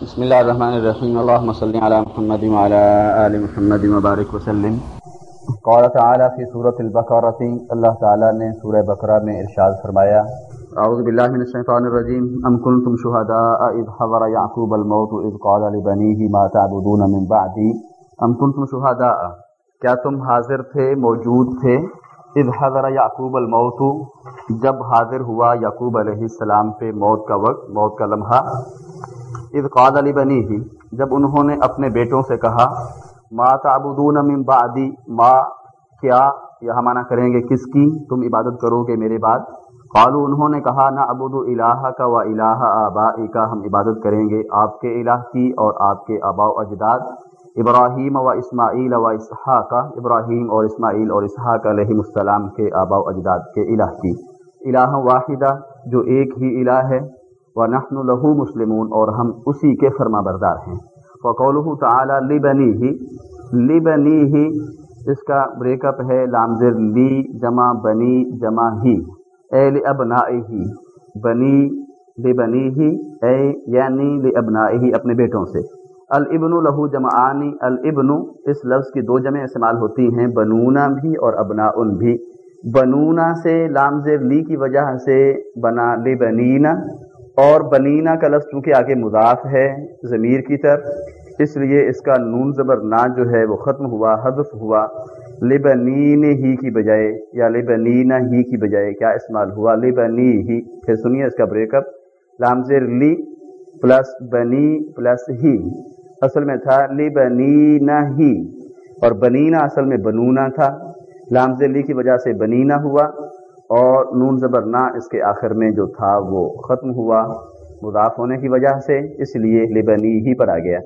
بسم اللہ الرحمن الرحیم. اللہم صلی علی محمد وعلی آل محمد مبارک وسلم. قال تعالی فی سورة البقرة اللہ تعالی نے سورہ بقرہ میں ارشاد فرمایا، اعوذ باللہ من الشیطان الرجیم، ام کنتم شہداء اذ حضر یعقوب الموت اذ قال لبنیه ما تعبدون من بعدی، ام کنتم شہداء، کیا تم حاضر تھے، موجود تھے؟ اذ حضر یعقوب الموت، جب حاضر ہوا یعقوب علیہ السلام پہ موت کا وقت، موت کا لمحہ۔ اذ قال علی بنی ہی جب انہوں نے اپنے بیٹوں سے کہا، ما تعبدون من بعدی، ما، کیا یہاں مانا کریں گے کس کی؟ تم عبادت کرو گے میرے بعد۔ قالو انہوں نے کہا نہ ابود الہ کا و الہ آبائی کا ہم عبادت کریں گے آپ کے الہ کی اور آپ کے آبا و اجداد۔ ابراہیم و اسماعیل و اسحاق، ابراہیم اور اسماعیل اور اسحاق علیہ السلام کے آبا و اجداد کے الہ کی۔ الہ واحدہ، جو ایک ہی الہ ہے۔ ونحن له مسلمون اور ہم اسی کے فرما بردار ہیں۔ فقوله تعالی لبنی ہی لبنی ہی اس کا بریک اپ ہے لامزر لی، جمع بنی، جمع ہی، اے لابنائی ہی بنی لبنی ہی اے یعنی لابنائی ہی اپنے بیٹوں سے۔ الابن لہو جمعانی الابن، اس لفظ کی دو جمع استعمال ہوتی ہیں، بنونا بھی اور ابناء بھی۔ بنونا سے لامزر لی کی وجہ سے، بنا لبنینا اور بنینا کا لفظ چونکہ آگے مضاف ہے ضمیر کی طرف، اس لیے اس کا نون زبر نا جو ہے وہ ختم ہوا، حذف ہوا، لبنین ہی کی بجائے یا لبنینا ہی کی بجائے کیا استعمال ہوا؟ لبنی ہی۔ پھر سنیے اس کا بریک اپ لامزر لی پلس بنی پلس ہی۔ اصل میں تھا لبنینا ہی۔ اور بنینا اصل میں بنونا تھا۔ لامزر لی کی وجہ سے بنینا ہوا۔ اور نون زبر نہ اس کے آخر میں جو تھا وہ ختم ہوا، مضاف ہونے کی وجہ سے اس لیے لبنی ہی پر آ گیا۔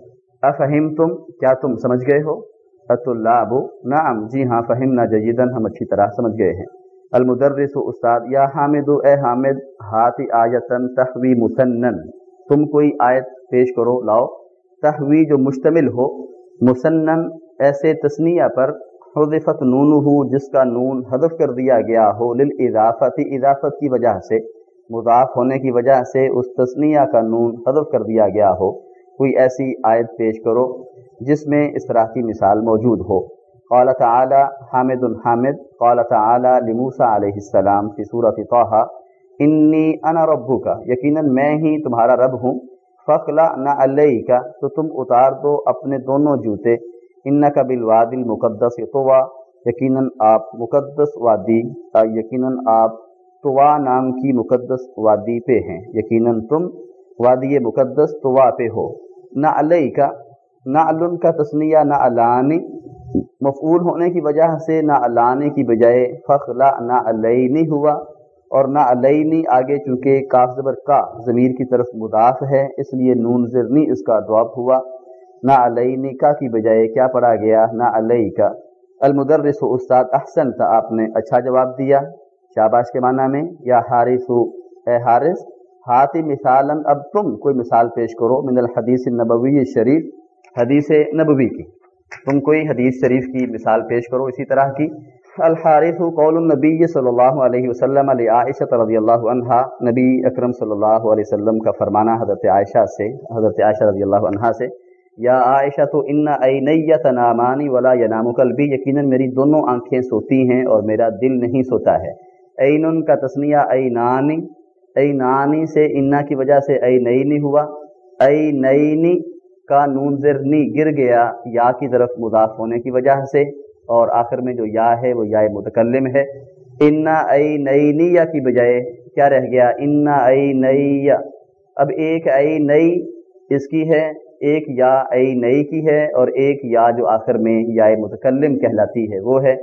افہم تم کیا تم سمجھ گئے ہو؟ ات اللہ ابو نعم جی ہاں فہم نہ جیدن ہم اچھی طرح سمجھ گئے ہیں۔ المدرس و استاد، یا حامد، اے حامد ہاتھی آیتن تحوی مسنن۔ تم کوئی آیت پیش کرو، لاؤ۔ تحوی جو مشتمل ہو، مسنن، ایسے تسنیہ پر حذفت نون ہو جس کا نون حذف کر دیا گیا ہو للاضافت اضافت کی وجہ سے، مضاف ہونے کی وجہ سے اس تسنیہ کا نون حذف کر دیا گیا ہو۔ کوئی ایسی آیت پیش کرو جس میں اس طرح کی مثال موجود ہو۔ قال تعالی، حامد الحامد قال تعالی لموسا علیہ السلام کی صورت طه، انی انا ربو کا یقیناً میں ہی تمہارا رب ہوں۔ فخلا نہ علیہ کا تو تم اتار دو اپنے دونوں جوتے۔ ان کا بالواد المقدس طوا یقیناً آپ مقدس وادی یقیناً آپ طوا نام کی مقدس وادی پہ ہیں، یقیناً تم وادی مقدس طوا پہ ہو۔ نہ علیہ کا نہ علن کا تسنیہ نہ علانی مفعول ہونے کی وجہ سے نہ علانے کی بجائے فخلا، نہ علینی ہوا۔ اور نہ علینی آگے چونکہ کاف زبر کا ضمیر کی طرف مداف ہے، اس لیے نون زرنی اس کا دعب ہوا۔ نہ علیہ نکا کی بجائے کیا پڑھا گیا؟ نہ علیہ کا المدرس و استاد احسن تھا آپ نے اچھا جواب دیا۔ شاباش کے معنی میں، یا حارث، اے حارث ہاتھی مثال اب تم کوئی مثال پیش کرو من الحدیث نبوی شریف، حدیث نبوی کی۔ تم کوئی حدیث شریف کی مثال پیش کرو اسی طرح کی۔ الحارث قول النبی صلی اللہ علیہ وسلم علی عائشہ رضی اللہ عنہ نبی اکرم صلی اللہ علیہ وسلم کا فرمانا حضرت عائشہ سے، حضرت عائشہ رضی اللہ عنہ سے۔ یا عائشہ تو ان عینیت نامانی ولا ینام قلبی یقیناً میری دونوں آنکھیں سوتی ہیں اور میرا دل نہیں سوتا ہے۔ عین کا تسنیہ اینانی اینانی سے انا کی وجہ سے اے نئی ہوا۔ اے نئی کا نون زرنی گر گیا یا کی طرف مضاف ہونے کی وجہ سے۔ اور آخر میں جو یا ہے وہ یا متکلم ہے۔ انا اے نئی یا کی بجائے کیا رہ گیا؟ انا اے نئی اب ایک اے نئی اس کی ہے۔ ایک یا اے نئی کی ہے اور ایک یا جو آخر میں یا متکلم کہلاتی ہے، وہ ہے۔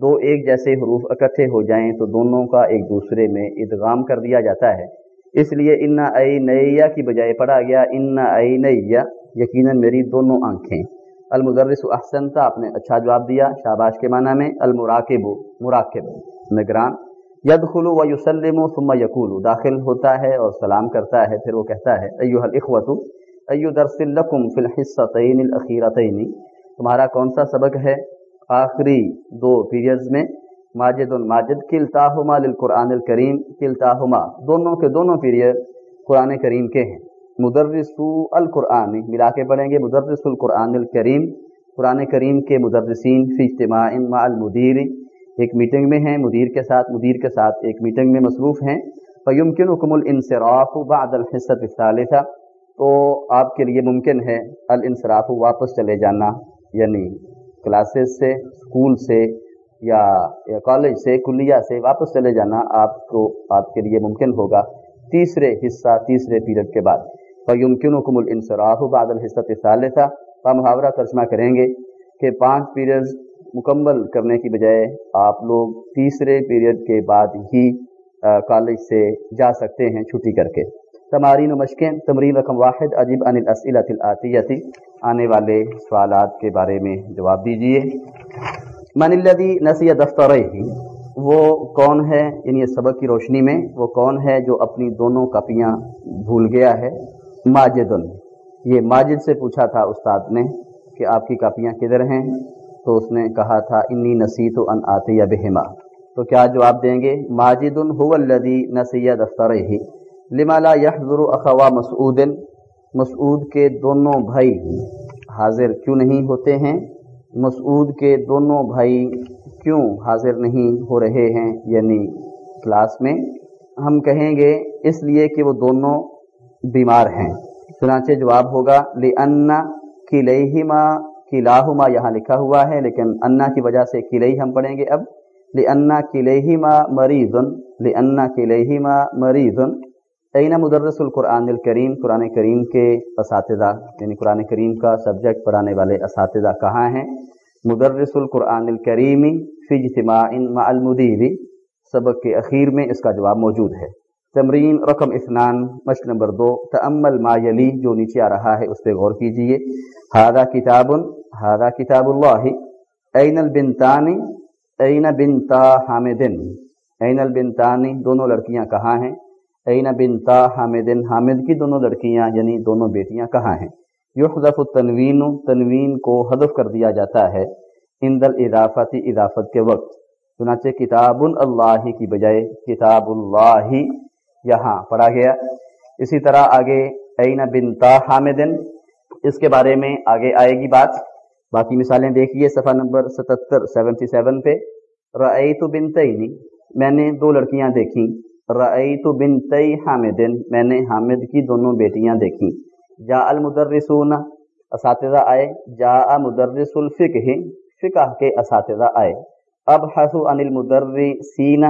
دو ایک جیسے حروف اکٹھے ہو جائیں تو دونوں کا ایک دوسرے میں ادغام کر دیا جاتا ہے۔ اس لیے انا اے نیا کی بجائے پڑھا گیا، انا اے نیا یقیناً میری دونوں آنکھیں۔ المدرس احسن تھا آپ نے اچھا جواب دیا شاباش کے معنی میں، المراکب، مراکب، نگران۔ ید خلو و یوسلم و ثم یقول داخل ہوتا ہے اور سلام کرتا ہے، پھر وہ کہتا ہے ایو الخوت ایو درس لکم فی الحصتین الاخیرتین. تمہارا کون سا سبق ہے؟ آخری دو پیریڈز میں ماجد الماجد کلتاہما للقرآن الکریم، کلتاہما دونوں کے دونوں پیریڈ قرآن کریم کے ہیں. مدرس القرآن، ملا کے پڑھیں گے مدرس القرآن الکریم. قرآن کریم کے مدرسین فی اجتماع مع المدیر، ایک میٹنگ میں ہیں، مدیر کے ساتھ، مدیر کے ساتھ ایک میٹنگ میں مصروف ہیں. فیمکن حکم الانصراف بعد الحصت الثالثہ. تو آپ کے لیے ممکن ہے الانصراف واپس چلے جانا یعنی کلاسز سے اسکول سے یا کالج سے کلیہ سے واپس چلے جانا آپ کو، آپ کے لیے ممکن ہوگا۔ تیسرے حصہ، تیسرے پیریڈ کے بعد۔ فیمکن حکم الانصراف بعد الحصت الثالثہ۔ کا محاورہ ترجمہ کریں گے کہ پانچ پیریڈز مکمل کرنے کی بجائے آپ لوگ تیسرے پیریڈ کے بعد ہی کالج سے جا سکتے ہیں چھٹی کر کے۔ تمارین و مشقیں تمرین رقم واحد، عجیب ان الاسئلت العطیتی آنے والے سوالات کے بارے میں جواب دیجیے۔ من الذي نسی دفتر وہ کون ہے؟ یعنی سبق کی روشنی میں وہ کون ہے جو اپنی دونوں کاپیاں بھول گیا ہے؟ ماجد یہ ماجد سے پوچھا تھا استاد نے کہ آپ کی کاپیاں کدھر ہیں؟ تو اس نے کہا تھا، انی نصیت ان آتی بہما۔ تو کیا جواب دیں گے؟ ماجد هو الذي نسی دفتره لما لا يحضر اخوا مسعود مسعود کے دونوں بھائی حاضر کیوں نہیں ہوتے ہیں؟ مسعود کے دونوں بھائی کیوں حاضر نہیں ہو رہے ہیں؟ یعنی کلاس میں ہم کہیں گے اس لیے کہ وہ دونوں بیمار ہیں۔ چنانچہ جواب ہوگا، لِأَنَّ كِلَيْهِمَا کلاہما یہاں لکھا ہوا ہے، لیکن انا کی وجہ سے کلئی ہم پڑھیں گے اب۔ لِأَنَّ كِلَيْهِمَا مَرِيضٌ، لِأَنَّ كِلَيْهِمَا مَرِيضٌ۔ عین مدرس القرآن الکریم، قرآن کریم کے اساتذہ یعنی قرآن کریم کا سبجیکٹ پڑھانے والے اساتذہ کہاں ہیں؟ مدرس القرآن الکریمی فی اجتماع مع المدیری سبق کے اخیر میں اس کا جواب موجود ہے۔ تمرین رقم اثنان، مشق نمبر دو تعمل ما یلی، جو نیچے آ رہا ہے اس پہ غور کیجیے۔ ہادہ کتاب ہادہ کتاب اللہ این البنتانی این بنتا حامدن۔ این البنتانی دونوں لڑکیاں کہاں ہیں؟ این بنتا حامد حامد کی دونوں لڑکیاں یعنی دونوں بیٹیاں کہاں ہیں؟ یحذف التنوین، تنوین کو حذف کر دیا جاتا ہے اند الاضافتی اضافت کے وقت۔ چنانچہ کتاب اللہ کی بجائے کتاب اللہ یہاں پڑھا گیا۔ اسی طرح آگے این بنتا حامدن اس کے بارے میں آگے آئے گی بات۔ باقی مثالیں دیکھیے صفحہ نمبر ستتر سیونٹی سیون پہ۔ رأیت بنتینی میں نے دو لڑکیاں دیکھیں۔ رأیت بنتی حامدن میں نے حامد کی دونوں بیٹیاں دیکھیں۔ جا المدرسون، اساتذہ آئے۔ جا مدرس الفقہ، فقہ کے اساتذہ آئے۔ اب حسو ان المدرسین،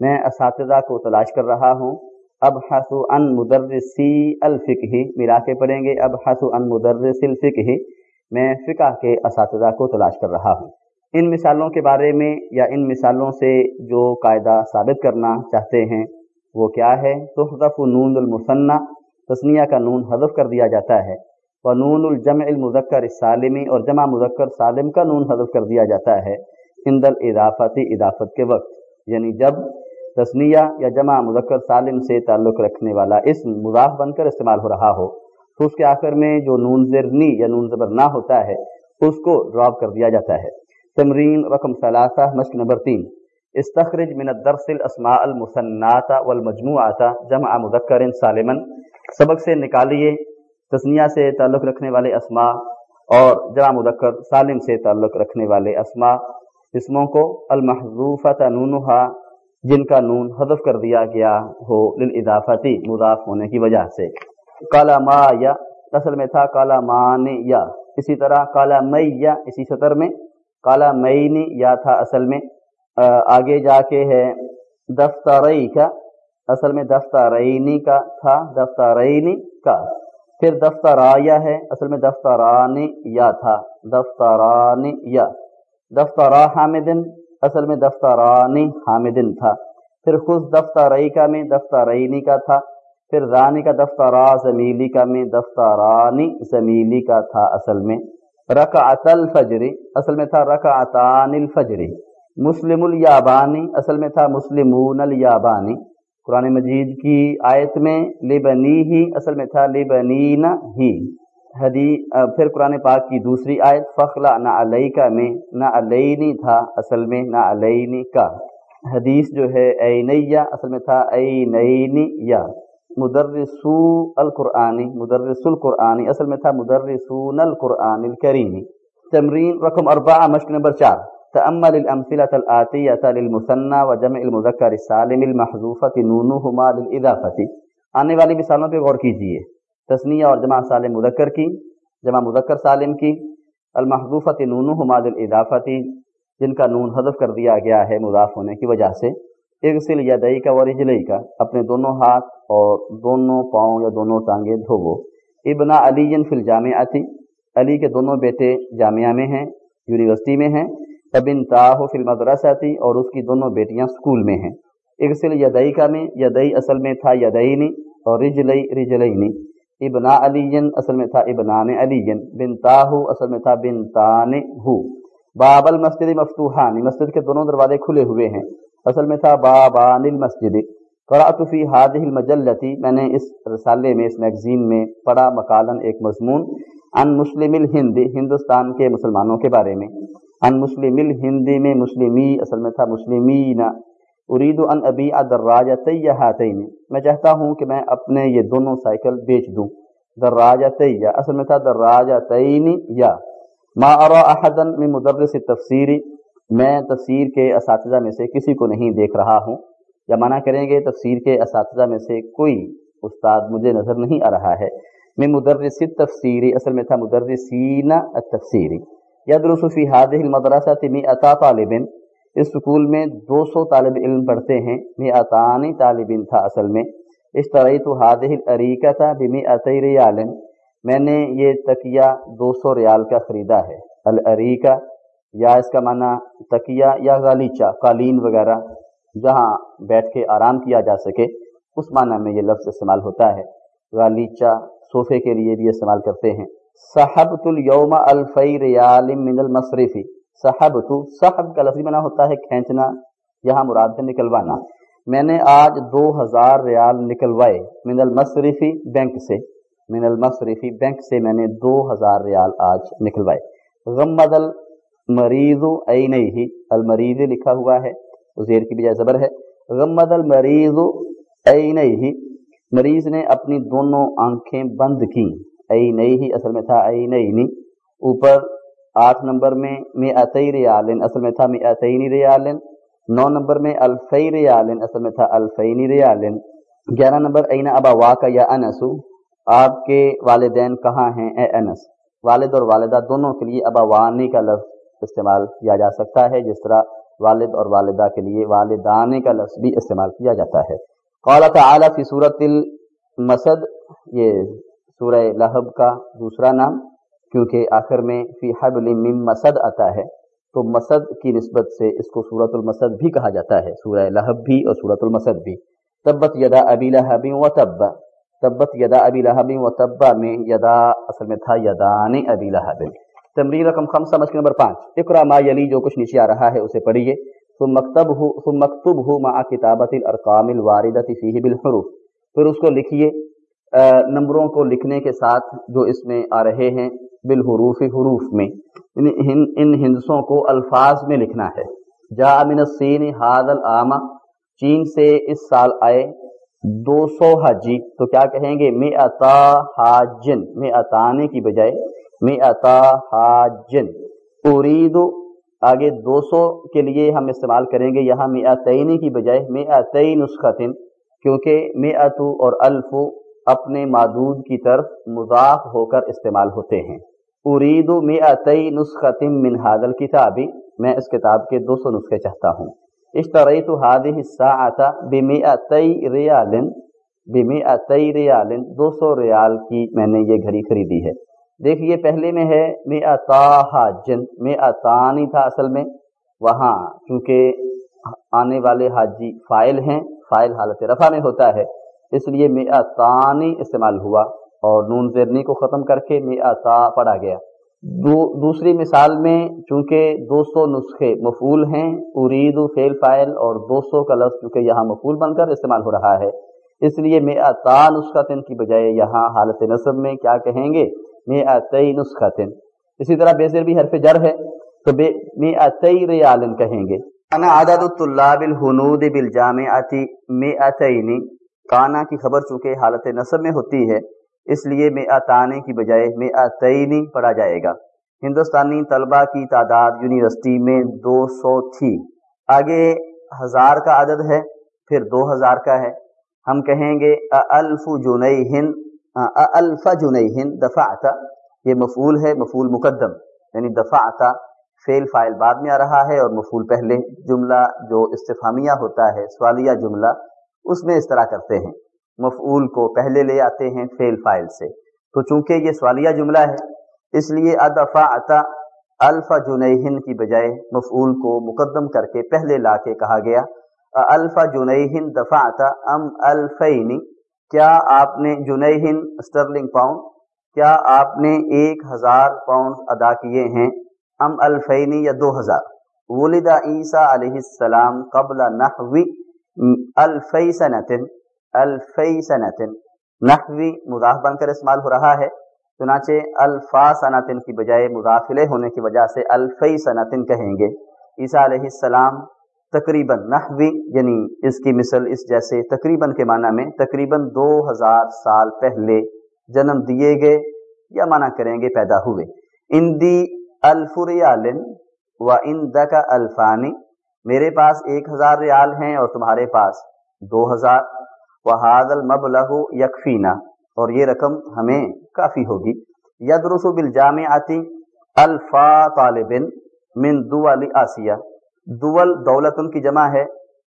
میں اساتذہ کو تلاش کر رہا ہوں۔ اب حسو ان مدرسی الفقہ ملا کے پڑھیں گے۔ اب حسو ان مدرس الفقہ، میں فقہ کے اساتذہ کو تلاش کر رہا ہوں۔ ان مثالوں کے بارے میں یا ان مثالوں سے جو قاعدہ ثابت کرنا چاہتے ہیں، وہ کیا ہے؟ تحفظ نون المثنہ تسنیہ کا نون حذف کر دیا جاتا ہے۔ و نون الجمع المذکر سالمی اور جمع مذکر سالم کا نون حذف کر دیا جاتا ہے ہند الاضافتی اضافت کے وقت۔ یعنی جب تسنیہ یا جمع مذکر سالم سے تعلق رکھنے والا اس مضاف بن کر استعمال ہو رہا ہو، تو اس کے آخر میں جو نون زرنی یا نون زبر نہ ہوتا ہے، اس کو ڈراپ کر دیا جاتا ہے۔ تمرین رقم ثلاثہ، مشق نمبر تین۔ استخرج من الدرس الاسماء المثنات والمجموعات جمع مذکر سالما۔ سبق سے نکالیے، تسنیہ سے تعلق رکھنے والے اسماء اور جمع مذکر سالم سے تعلق رکھنے والے اسماء۔ اسموں کو المحذوفۃ نونھا جن کا نون حذف کر دیا گیا ہو للاضافتی مضاف ہونے کی وجہ سے۔ کالا ما یا اصل میں تھا کالا مان یا اسی طرح کالا مئی یا اسی سطر میں۔ کالا مئی یا تھا اصل میں آگے جا کے ہے دفترئی کا اصل میں دفترینی کا تھا دفترینی کا۔ پھر دفترایا ہے، اصل میں دفترانی یا تھا، دفترانی یا۔ دفترا حامدن، اصل میں دفترانی حامدن تھا۔ پھر خود دفترئی کا میں دفترینی کا تھا۔ پھر رانی کا دفترا زمیلی کا میں، دفترانی زمیلی کا تھا اصل میں۔ رکعت الفجری اصل میں تھا رکعتان الفجری مسلم الیابانی، اصل میں تھا مسلمون الیابانی۔ قرآن مجید کی آیت میں لبنی ہی اصل میں تھا لبنین ہی۔ حدی پھر قرآن پاک کی دوسری آیت، فخلا نہ علیہ کا میں نہ علینی تھا، اصل میں نہ علینی کا۔ حدیث جو ہے اینیا اصل میں تھا اینی یا مدرسو القرآنی مدرس القرآنی، اصل میں تھا مدرسون القرآن الکریمی۔ تمرین رقم اربعہ، مشق نمبر چار۔ تأمل الأمثلة الآتية للمثنى وجمع المذكر السالم المحذوفة نونهما للإضافة۔ آنے والی مثالوں پہ غور کیجیے تسنیہ اور جمع سالم مذکر کی، جمع مذکر سالم کی۔ المحذوفت نونهما للإضافة، جن کا نون حذف کر دیا گیا ہے مضاف ہونے کی وجہ سے۔ اغسل یدئی کا ورجلئی کا، اپنے دونوں ہاتھ اور دونوں پاؤں یا دونوں ٹانگیں دھوو۔ ابنا علی فی الجامعاتی علی کے دونوں بیٹے جامعہ میں ہیں، یونیورسٹی میں ہیں۔ ابن تاہ فی المدرساتی اور اس کی دونوں بیٹیاں سکول میں ہیں۔ اغسل یدئی کا میں یدئی اصل میں تھا یدئی اور رجلئی رجلئی ابنا علی اصل میں تھا ابنان علی بن تاہ اصل میں تھا بن تان ہو۔ باب المسجد مفتوحانی مسجد کے دونوں دروازے کھلے ہوئے ہیں۔ اصل میں تھا بابان المسجد. قرأت فی هذه المجلتی میں نے اس رسالے میں، اس میگزین میں پڑھا مقالن ایک مضمون ان مسلم الہند، ہندوستان کے مسلمانوں کے بارے میں. ان مسلم الہند میں مسلمی، اصل میں تھا مسلمین. ارید ان ابی دراجتی ہاتین میں چاہتا ہوں کہ میں اپنے یہ دونوں سائیکل بیچ دوں. دراجتی اصل میں تھا دراجتین یا. ما ارا احدا من مدرس تفسیری میں تفسیر کے اساتذہ میں سے کسی کو نہیں دیکھ رہا ہوں۔ یا منع کریں گے تفسیر کے اساتذہ میں سے کوئی استاد مجھے نظر نہیں آ رہا ہے۔ میں مدرس تفسیری، اصل میں تھا مدرسین التفسیری یدرس فی هذه المدرسہ می عطا طالب اس سکول میں دو سو طالب علم پڑھتے ہیں۔ می عطانی طالب تھا اصل میں۔ اشتریت هذه الاريكه بمئتي ريال میں نے یہ تکیہ دو سو ریال کا خریدا ہے۔ الریکہ یا اس کا معنی تکیہ یا غالیچہ، قالین وغیرہ، جہاں بیٹھ کے آرام کیا جا سکے، اس معنی میں یہ لفظ استعمال ہوتا ہے۔ غالیچہ صوفے کے لیے بھی استعمال کرتے ہیں۔ صحب الوم الفی ریال من المصرفی صحب تو صحب کا لفظی منع ہوتا ہے کھینچنا، یہاں مراد ہے نکلوانا۔ میں نے آج دو ہزار ریال نکلوائے من المصرفی بینک سے۔ من المصرفی بینک سے میں نے دو ہزار ریال آج نکلوائے۔ غمد المریض ہی المریض لکھا ہوا ہے زیر کی بجائے زبر ہے۔ غمد المریض ہی مریض نے اپنی دونوں آنکھیں بند کی ہی اصل میں تھا نئی اوپر آٹھ نمبر میں میں اتئی ریالن اصل میں تھا میں اتئی ریالن۔ نو نمبر میں الفی ریالن اصل میں تھا الفینی ریالن۔ گیارہ نمبر، اینا ابا واقع یا انسو آپ کے والدین کہاں ہیں؟ اے انس۔ والد اور والدہ دونوں کے لیے ابا وانی کا لفظ استعمال کیا جا سکتا ہے، جس طرح والد اور والدہ کے لیے والدانے کا لفظ بھی استعمال کیا جاتا ہے۔ قال تعالی فی صورت المسد، یہ سورہ لہب کا دوسرا نام، کیونکہ آخر میں فی حبل من مسد آتا ہے، تو مسد کی نسبت سے اس کو سورت المسد بھی کہا جاتا ہے۔ سورہ لہب بھی اور سورت المسد بھی۔ تبت یدا ابی لہب و تب۔ تبت یدا ابی لہب و تبا میں یدا، اصل میں تھا یدان ابی لہب۔ تمرین رقم خمسہ مشکل نمبر پانچ۔ اقرا ما یلی، جو کچھ نیچے آ رہا ہے اسے پڑھیے۔ ثم مکتب ہو ثم مکتب ہو ما کتابت الارقام الواردت فیہ بالحروف۔ پھر اس کو لکھیے نمبروں کو لکھنے کے ساتھ جو اس میں آ رہے ہیں، بالحروف حروف میں۔ ان ہندسوں کو الفاظ میں لکھنا ہے۔ جا من السین حاد العامہ چین سے اس سال آئے دو سو حاجی۔ تو کیا کہیں گے؟ میں عطا حاجن میں عطانے کی بجائے میں عطا حاجن۔ ارید آگے دو سو کے لیے ہم استعمال کریں گے یہاں میں عطینی کی بجائے میں عطی نسختن، کیونکہ میں اتو اور الف اپنے معدود کی طرف مضاف ہو کر استعمال ہوتے ہیں۔ ارید میں عطی نسختم من حاضل کتابی میں اس کتاب کے دو سو نسخے چاہتا ہوں۔ اشتریت هذه الساعه بمئتي ریال بمئتي ریال دو سو ریال کی میں نے یہ گھڑی خریدی ہے۔ دیکھیے پہلے میں ہے مئتا حاجن مئتانی تھا اصل میں۔ وہاں چونکہ آنے والے حاجی فائل ہیں، فائل حالت رفع میں ہوتا ہے۔ اس لیے مئتانی استعمال ہوا اور نون زرنی کو ختم کر کے مئتا پڑھا گیا۔ دو، دوسری مثال میں چونکہ دو سو نسخے مفول ہیں، ارید فیل فائل اور دو سو کا لفظ چونکہ یہاں مفول بن کر استعمال ہو رہا ہے۔ اس لیے میں اتا نسخہ تن کی بجائے یہاں حالت نصب میں کیا کہیں گے؟ میں اتئی نسخہ تن اسی طرح بے زیر بھی حرف جر ہے، تو بے میں اتئی ریالن کہیں گے۔ انا عدد الطلاب الحنود بالجامعاتی میں اتینی کانا کی خبر چونکہ حالت نصب میں ہوتی ہے، اس لیے میں آتانے کی بجائے میں آتعینی پڑھا جائے گا۔ ہندوستانی طلبہ کی تعداد یونیورسٹی میں دو سو تھی۔ آگے ہزار کا عدد ہے، پھر دو ہزار کا ہے۔ ہم کہیں گے، الف جنئی ہند الف جنئی ہند دفاع یہ مفول ہے مفول مقدم یعنی دفاع فیل فائل بعد میں آ رہا ہے اور مفول پہلے جملہ جو استفامیہ ہوتا ہے، سوالیہ جملہ، اس میں اس طرح کرتے ہیں۔ مفعول کو پہلے لے آتے ہیں فیل فائل سے۔ تو چونکہ یہ سوالیہ جملہ ہے، اس لیے ادفا الفا جنیہن کی بجائے مفعول کو مقدم کر کے پہلے لا کے کہا گیا۔ الفا جنیہن دفاع ام الفین کیا آپ نے جنیہن اسٹرلنگ پاؤنڈ، کیا آپ نے ایک ہزار پاؤنڈ ادا کیے ہیں؟ ام الفینی یا دو ہزار؟ ولدا عیسیٰ علیہ السلام قبل نحوی الفی سنتن الفی سنتن نحوی مضاف بن کر استعمال ہو رہا ہے، چنانچہ الفا صنعتن کی بجائے مداخلے ہونے کی وجہ سے الفی صنعتن کہیں گے۔ عیسیٰ علیہ السلام تقریباً نحوی یعنی اس کی مثل اس جیسے تقریباً کے معنی میں تقریباً دو ہزار سال پہلے جنم دیے گئے یا معنی کریں گے پیدا ہوئے۔ اندی الفریال و اند کا الفانی، میرے پاس ایک ہزار ریال ہیں اور تمہارے پاس دو ہزار۔ وہ حاضل المبلغ یکفینہ اور یہ رقم ہمیں کافی ہوگی۔ یدرس بالجامعاتی الفا طالب من دول آسیہ۔ دول دولت ان کی جمع ہے،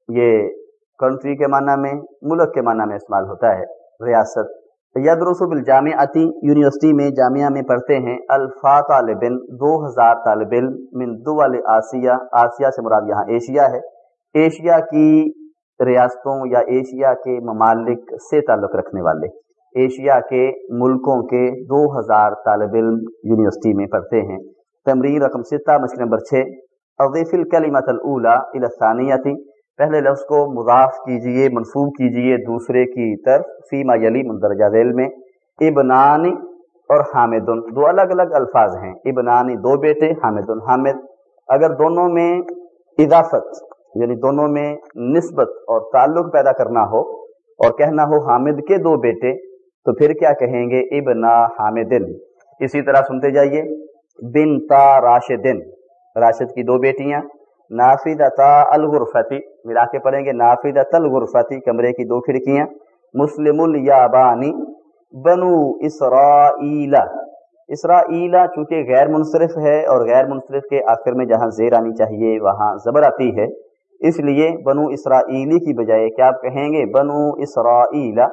یہ کنٹری کے معنی میں، ملک کے معنی میں استعمال ہوتا ہے۔ ریاست یدرس بالجامع آتی یونیورسٹی میں جامعہ میں پڑھتے ہیں۔ الفا طالب دو ہزار طالب علم من دول آسیہ آسیہ سے مراد یہاں ایشیا ہے۔ ایشیا کی ریاستوں یا ایشیا کے ممالک سے تعلق رکھنے والے۔ ایشیا کے ملکوں کے دو ہزار طالب علم یونیورسٹی میں پڑھتے ہیں۔ تمرین رقم ستہ مشکل نمبر چھ۔ اضیف الکلمت الاولا الثانیتی پہلے لفظ کو مضاف کیجیے، منصوب کیجیے دوسرے کی طرف، فیما یلی مندرجہ ذیل میں. ابنانی اور حامد دو الگ الگ الفاظ ہیں. ابنانی دو بیٹے حامد حامد. اگر دونوں میں اضافت یعنی دونوں میں نسبت اور تعلق پیدا کرنا ہو اور کہنا ہو حامد کے دو بیٹے، تو پھر کیا کہیں گے؟ ابنا حامدن. اسی طرح سنتے جائیے. بن تا راشدن. راشد کی دو بیٹیاں نافید تا الغرفتی ملا کے پڑھیں گے نافید الغرفتی کمرے کی دو کھڑکیاں، مسلم الیابانی بنو اسرائیلا اسرائیلا چونکہ غیر منصرف ہے اور غیر منصرف کے آخر میں جہاں زیر آنی چاہیے، وہاں زبر آتی ہے۔ اس لیے بنو اسرائیلی کی بجائے کیا آپ کہیں گے؟ بنو اسرائیلا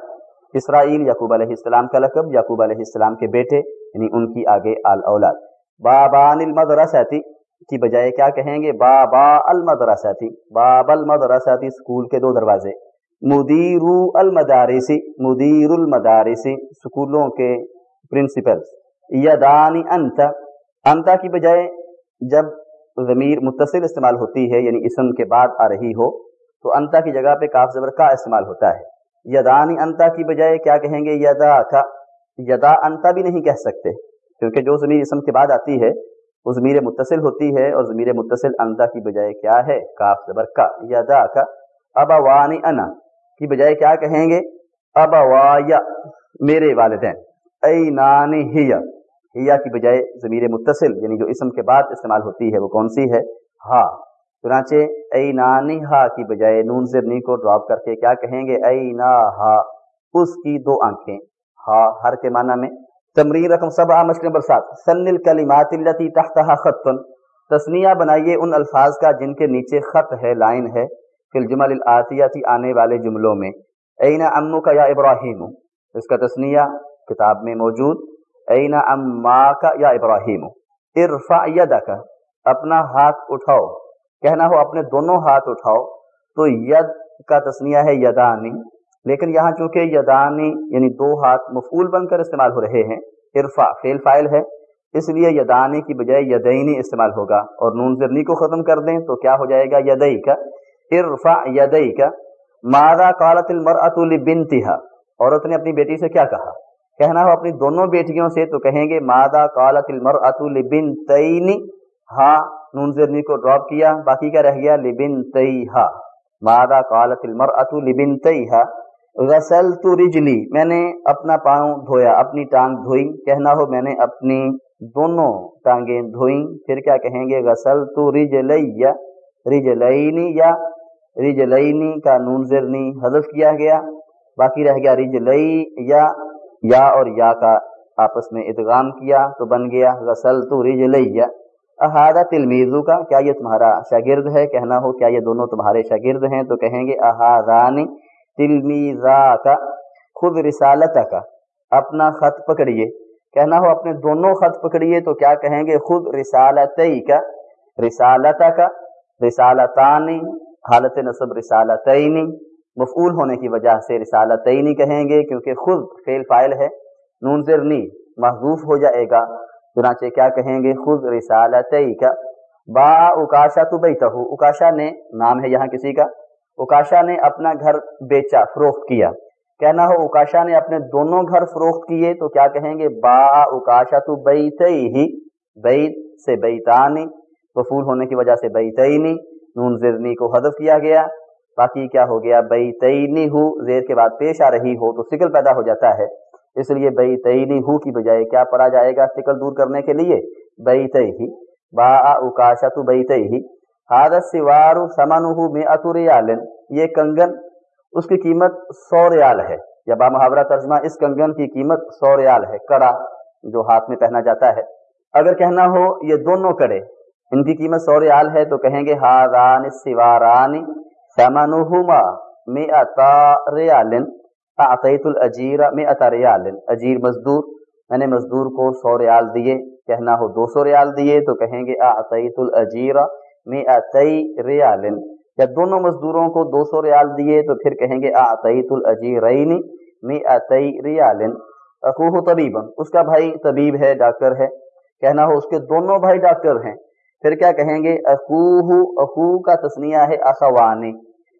اسرائیل یعقوب علیہ السلام کا لقب، یعقوب علیہ السلام کے بیٹے یعنی ان کی آگے آل اولاد۔ بابان المدرساتی کی بجائے کیا کہیں گے؟ بابا المدرساتی باب المدرساتی اسکول کے دو دروازے مدیر المدارسی مدیر المدارسی اسکولوں کے پرنسپل یدانی انت انتا کی بجائے جب ضمیر متصل استعمال ہوتی ہے یعنی اسم کے بعد آ رہی ہو، تو انتا کی جگہ پہ کاف زبر کا استعمال ہوتا ہے۔ یدانی انتا کی بجائے کیا کہیں گے؟ یدا کا یدا انتا بھی نہیں کہہ سکتے، کیونکہ جو ضمیر اسم کے بعد آتی ہے وہ ضمیر متصل ہوتی ہے اور ضمیر متصل انتا کی بجائے کیا ہے؟ کاف زبر کا یدا کا۔ ابا وانی انا، کی بجائے کیا کہیں گے؟ ابا وایا میرے والدین۔ ای نانی ہیا۔ ہیا کی بجائے ضمیر متصل یعنی جو اسم کے بعد استعمال ہوتی ہے، وہ کون سی ہے؟ ہاں چنانچہ ائی نانی ہا کی بجائے نون زرنی کو ڈراپ کر کے کیا کہیں گے؟ ائی نا ہا۔ اس کی دو آنکھیں۔ ہا ہر کے معنی میں۔ تمرین رقم سب مشکل نمبر سات سن الکلمات التی تحتها خط۔ تسنیہ بنائیے ان الفاظ کا جن کے نیچے خط ہے، لائن ہے۔ فی الجمل الاتیاتی آنے والے جملوں میں۔ اینا امو کا یا ابراہیم؟ اس کا تسنیہ کتاب میں موجود۔ اینا اما کا یا ابراہیم؟ ارفع یدک۔ اپنا ہاتھ اٹھاؤ۔ کہنا ہو اپنے دونوں ہاتھ اٹھاؤ۔ تو ید کا تسنیہ ہے یدانی۔ لیکن یہاں چونکہ یدانی یعنی دو ہاتھ مفول بن کر استعمال ہو رہے ہیں عرفا فیل فائل ہے، اس لیے یدانی کی بجائے یدینی استعمال ہوگا۔ اور نون زرنی کو ختم کر دیں تو کیا ہو جائے گا؟ یدئی کا عرفا یدئی کا مادا کالت المرۃ بنتہا عورت نے اپنی بیٹی سے کیا کہا؟ کہنا ہو اپنی دونوں بیٹیوں سے تو کہیں گے مادا کالت المرۃ لبنتین؟ ہاں نون زرنی کو ڈراپ کیا، باقی کیا رہ گیا؟ لبن تیہا مادا قالت المرأة لبن تیہا غسل تو رجلی، میں نے اپنا پاؤں دھویا، اپنی ٹانگ دھوئی، کہنا ہو میں نے اپنی دونوں ٹانگیں دھوئیں، پھر کیا کہیں گے؟ غسل تو رجلیا رجلینی یا رجلینی کا نون زرنی حذف کیا گیا، باقی رہ گیا رجلئی یا یا اور یا کا آپس میں ادغام کیا تو بن گیا غسل تو رجلیا احادہ تلمیزو کا، کیا یہ تمہارا شاگرد ہے؟ کہنا ہو کیا یہ دونوں تمہارے شاگرد ہیں؟ تو کہیں گے احادانی تلمیزا کا خود رسالت کا اپنا خط پکڑیے۔ کہنا ہو اپنے دونوں خط پکڑیے تو کیا کہیں گے؟ خود رسالت کا رسالت کا رسالتانی، حالت نصب رسالتینی۔ مفعول ہونے کی وجہ سے رسالتینی کہیں گے کیونکہ خود فیل فائل ہے۔ نون زرنی محضوف ہو جائے گا۔ چنانچہ کیا کہیں گے؟ خود رسالتی کا با اکاشا تو بیتہ اکاشا نے نام ہے یہاں کسی کا۔ اکاشا نے اپنا گھر بیچا، فروخت کیا۔ کہنا ہو اکاشا نے اپنے دونوں گھر فروخت کیے تو کیا کہیں گے؟ با اکاشا تو بیتئی ہی بیت سے بیتانی وفول ہونے کی وجہ سے بیتینی، نون زرنی کو حذف کیا گیا۔ باقی کیا ہو گیا؟ بیتینی ہو، زیر کے بعد پیش آ رہی ہو تو سکل پیدا ہو جاتا ہے۔ اس لیے بئی ہو کی بجائے کیا پڑھا جائے گا سکل دور کرنے کے لیے؟ بئی تئی با اکاشت بئی تئی حادث سوار سمن میں یہ کنگن اس کی قیمت سو ریال ہے۔ یا با محاورہ ترجمہ، اس کنگن کی قیمت سو ریال ہے۔ کڑا جو ہاتھ میں پہنا جاتا ہے۔ اگر کہنا ہو یہ دونوں کڑے، ان کی قیمت سو ریال ہے تو کہیں گے ہادان سوارانی سمن میں اتا ریالن اعطیت الاجیر میں ریال اجیر مزدور، میں نے مزدور کو سو ریال دیے۔ کہنا ہو دو سو ریال دیے تو کہیں گے اعطیت الاجیر میں ریال یا دونوں مزدوروں کو دو سو ریال دیے تو پھر کہیں گے، اعطیت الاجیرین میں ریال اخوہ طبیب، اس کا بھائی طبیب ہے، ڈاکٹر ہے۔ کہنا ہو، اس کے دونوں بھائی ڈاکٹر ہیں۔ پھر کیا کہیں گے؟ اخوہ اخو کا تسنیہ ہے، اخوانی۔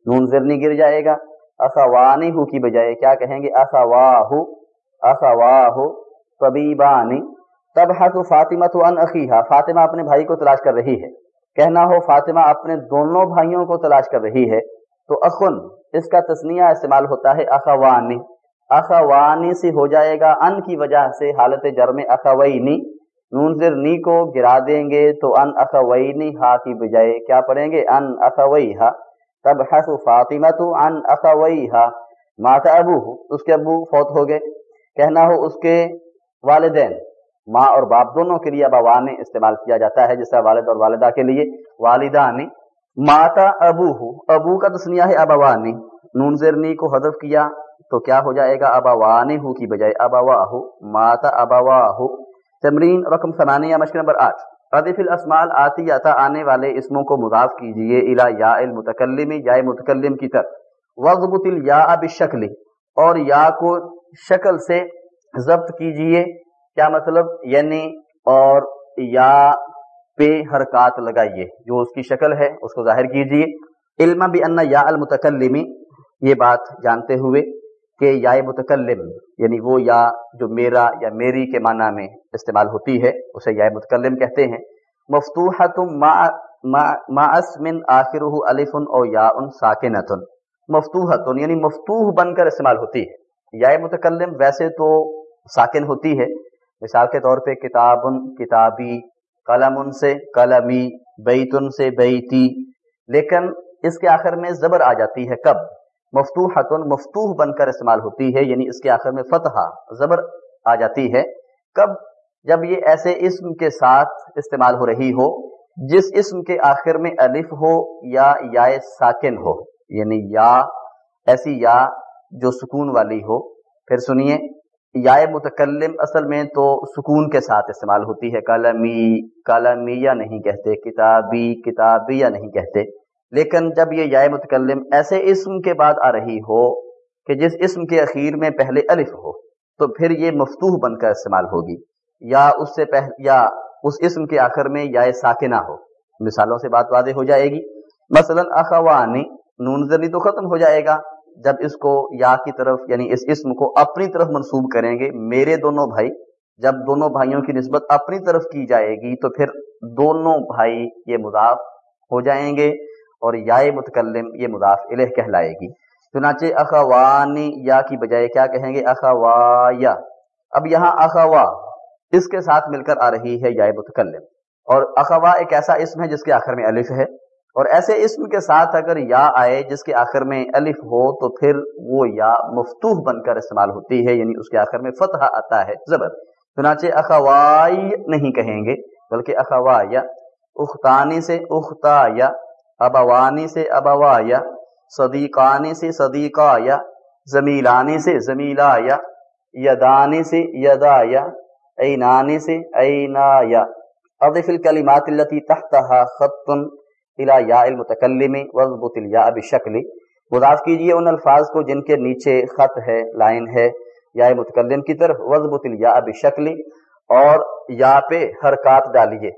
نون زرنی گر جائے گا، اخوانی ہو کی بجائے۔ کیا کہیں گے؟ اخواہ اخواہ طبیبانی۔ تب حق فاطمہ تو ان عقیحہ فاطمہ اپنے بھائی کو تلاش کر رہی ہے۔ کہنا ہو فاطمہ اپنے دونوں بھائیوں کو تلاش کر رہی ہے، تو اخن، اس کا تسنیہ استعمال ہوتا ہے اخوانی۔ اخوانی سے ہو جائے گا ان کی وجہ سے حالت جرم اخوینی۔ نون زر نی کو گرا دیں گے تو ان اخوینی ہا کی بجائے کیا پڑھیں گے؟ ان اخویہا۔ تب حس فاطمہ تو ان اخویہا۔ ماتا ابو اس کے ابو فوت ہو گئے۔ کہنا ہو اس کے والدین۔ ماں اور باپ دونوں کے لیے ابوان استعمال کیا جاتا ہے، جس طرح والد اور والدہ کے لیے۔ والدانی ماتا ابو ہو ابو کا تسنیہ ہے ابوانی نون زرنی کو حذف کیا تو کیا ہو جائے گا؟ ابوان ہو کی بجائے ابواہ ماتا ابواہ تمرین رقم ثمانیہ، مشق نمبر آٹھ۔ ردف الاسمال آتی یاتا آنے والے اسموں کو مضاف کیجیے الى یا المتکلمی یا متکلم کی طرف۔ وضبط الیا بالشکل اور یا کو شکل سے ضبط کیجیے۔ کیا مطلب؟ یعنی اور یا پہ حرکات لگائیے، جو اس کی شکل ہے، اس کو ظاہر کیجیے علم بھی ان یا المتکلمی، یہ بات جانتے ہوئے کہ یا متکلم یعنی وہ یا جو میرا یا میری کے معنی میں استعمال ہوتی ہے، اسے یا متکلم کہتے ہیں۔ مفتوح من آخر الف او یا ان ساکنت مفتوح یعنی مفتوح بن کر استعمال ہوتی ہے۔ یا متکلم، ویسے تو ساکن ہوتی ہے مثال کے طور پہ کتاب کتابی قلم ان سے قلمی، بیتن سے بیتی، لیکن اس کے آخر میں زبر آ جاتی ہے کب؟ مفتوح مفتوح بن کر استعمال ہوتی ہے یعنی اس کے آخر میں فتح، زبر آ جاتی ہے۔ کب؟ جب یہ ایسے اسم کے ساتھ استعمال ہو رہی ہو، جس اسم کے آخر میں الف ہو یا یا ساکن ہو یعنی یا، ایسی یا جو سکون والی ہو۔ پھر سنیے۔ یا متکلم اصل میں تو سکون کے ساتھ استعمال ہوتی ہے کالمی کالمیہ نہیں کہتے، کتابی، کتابیہ نہیں کہتے۔ لیکن جب یہ یا متکلم ایسے اسم کے بعد آ رہی ہو کہ جس اسم کے اخیر میں پہلے الف ہو، تو پھر یہ مفتوح بن کر استعمال ہوگی۔ یا اس سے پہ یا اس اسم کے آخر میں یا ساکنہ ہو۔ مثالوں سے بات واضح ہو جائے گی۔ مثلا اخوانی، نون زلی تو ختم ہو جائے گا۔ جب اس کو یا کی طرف یعنی اس اسم کو اپنی طرف منسوب کریں گے، میرے دونوں بھائی، جب دونوں بھائیوں کی نسبت اپنی طرف کی جائے گی، تو پھر دونوں بھائی یہ مضاف ہو جائیں گے اور یا متکلم یہ مضاف الہ کہلائے گی۔ چنانچہ اخوانی یا کی بجائے کیا کہیں گے؟ اخوایا۔ اب یہاں اخوا اس کے ساتھ مل کر آ رہی ہے یا متکلم۔ اور اخوا ایک ایسا اسم ہے جس کے آخر میں الف ہے۔ اور ایسے اسم کے ساتھ اگر یا آئے جس کے آخر میں الف ہو تو پھر وہ یا مفتوح بن کر استعمال ہوتی ہے یعنی اس کے آخر میں فتح آتا ہے، زبر۔ چنانچہ اخوائی نہیں کہیں گے، بلکہ اخوا یا اختانی سے اختا یا ابوانی سے ابوا یا صدیقانی سے صدیقہ یا زمیلانی سے زمیلا یا یدانی سے یدا یا اینانی سے اینا یا اضف الکلمات التي تحتها خط الى یا المتکلم وضبط الیا بشکل۔ مضاف کیجیے ان الفاظ کو جن کے نیچے خط ہے، لائن ہے یا متکلم کی طرف وضبط الیا بشکل۔ اور یا پہ حرکات ڈالیے۔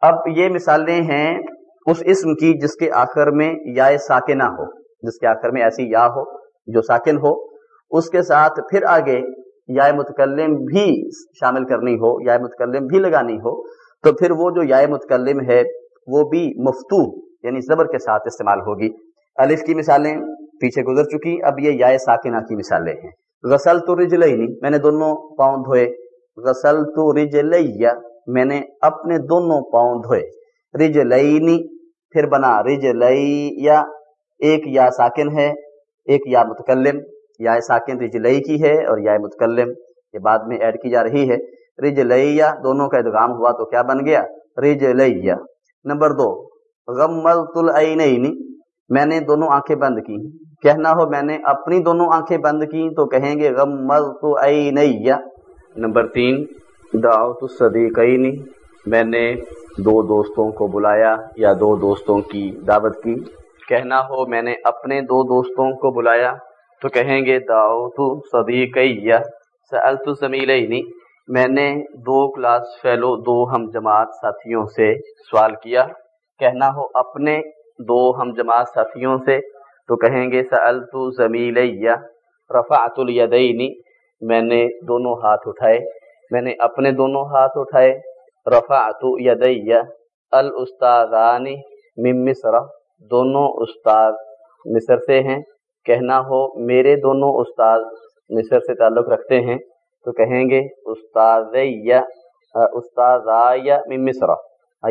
اب یہ مثالیں ہیں اس اسم کی جس کے آخر میں یا ساکنہ ہو۔ جس کے آخر میں ایسی یا ہو، جو ساکن ہو۔ اس کے ساتھ پھر آگے یا متکلم بھی شامل کرنی ہو، یا متکلم بھی لگانی ہو۔ تو پھر وہ جو یا متکلم ہے وہ بھی مفتو یعنی زبر کے ساتھ استعمال ہوگی۔ الف کی مثالیں پیچھے گزر چکی، اب یہ یا ساکنہ کی مثالیں ہیں۔ غسل تو رج میں نے دونوں پاؤں دھوئے۔ غسل تو رج میں نے اپنے دونوں پاؤں دھوئے۔ رج پھر بنا رج ایک یا ساکن ہے، ایک یا متکلم۔ یا ساکن رج کی ہے اور یا متکلم یہ بعد میں ایڈ کی جا رہی ہے۔ رج دونوں کا ادغام ہوا تو کیا بن گیا؟ رج نمبر دو غملت العینین، میں نے دونوں آنکھیں بند کی کہنا ہو میں نے اپنی دونوں آنکھیں بند کی تو کہیں گے غملت عینیا نمبر تین، دعوت الصدیقین، میں نے دو دوستوں کو بلایا یا دو دوستوں کی دعوت کی۔ کہنا ہو میں نے اپنے دو دوستوں کو بلایا تو کہیں گے دعوت صدیقیہ سألت زمیلین میں نے دو کلاس فیلو، دو ہم جماعت ساتھیوں سے سوال کیا۔ کہنا ہو اپنے دو ہم جماعت ساتھیوں سے، تو کہیں گے، سألت زمیلیہ رفعت الیدین میں نے دونوں ہاتھ اٹھائے۔ میں نے اپنے دونوں ہاتھ اٹھائے۔ رفعت یدیہ الاستاذان من مصر۔ دونوں استاد مصر سے ہیں۔ کہنا ہو، میرے دونوں استاد مصر سے تعلق رکھتے ہیں۔ تو کہیں گے استاد استاد من مصر.